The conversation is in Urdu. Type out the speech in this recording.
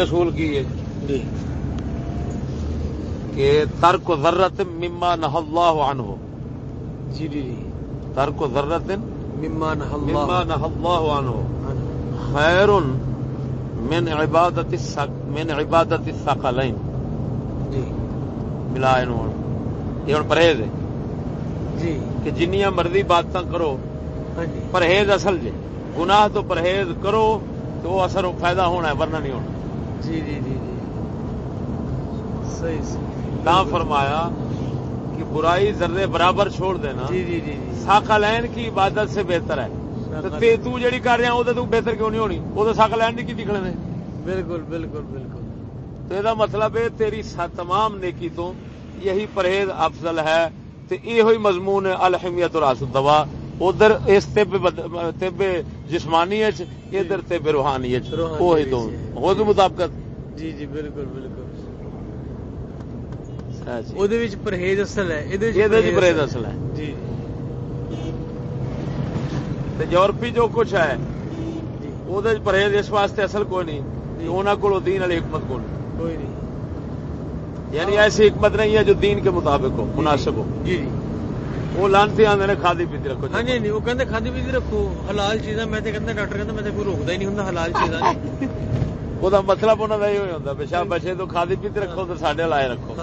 اصول کی ہے۔ جی۔ کہ ترک ذرت مما نہ اللہ عنہ۔ جی جی جی۔ ترک ذرت مما نہ اللہ۔ عنہ۔ خیر من عبادت من عبادت الثقلین۔ جی۔ ملا انہوں یہ ہوں پرہیز ہے۔ جی۔ کہ جنیاں مرضی باتاں کرو۔ ہاں جی۔ پرہیز اصل جے۔ گناہ تو پرہیز کرو تو وہ اثر فائدہ ہونا ہے ورنہ نہیں ہونا۔ جی جی جی جی۔ صحیح صحیح۔ نہ فرمایا کہ برائی ذرے برابر چھوڑ دینا جی جی جی جی۔ ساکالین کی عبادت سے بہتر ہے۔ تو جڑی کر رہا وہ تو بہتر کیوں نہیں ہونی؟ وہ تو ساکالین کی دکھنے نے؟ بالکل بالکل بالکل۔ تو یہ مطلب ہے تیری تمام نیکی تو یہی پرہیز افضل ہے تو یہ ہوئی مضمون ہے الحمیت اور آسد دوا ادھر اس طب طب جسمانی ادھر جی. طب روحانی وہی دو۔ جی. ہو مطابقت۔ جی جی بالکل بالکل۔ جی۔ پرہیز اصل ہے۔ پرہیز اصل ہے۔ جی۔ یورپی جو کچھ ہے وہ پرہیز اس واسطے اصل کوئی نہیں۔ انہوں کو دین والی حکمت کو نہیں کوئی نہیں۔ یعنی ایسی حکمت نہیں ہے جو دین کے مطابق ہو مناسب ہو۔ جی جی۔ وہ لانتی آدھے نے کھادی پیتی رکھو ہاں جی وہ کہتے کھادی پیتی رکھو حلال چیزاں میں تے کہتا ڈاکٹر کہتا میں کوئی روکتا ہی نہیں ہوں حلال چیزاں وہ مطلب انہوں کا یہ ہوتا بے شا بچے تو کھادی پیتی رکھو تو سڈے لائے رکھو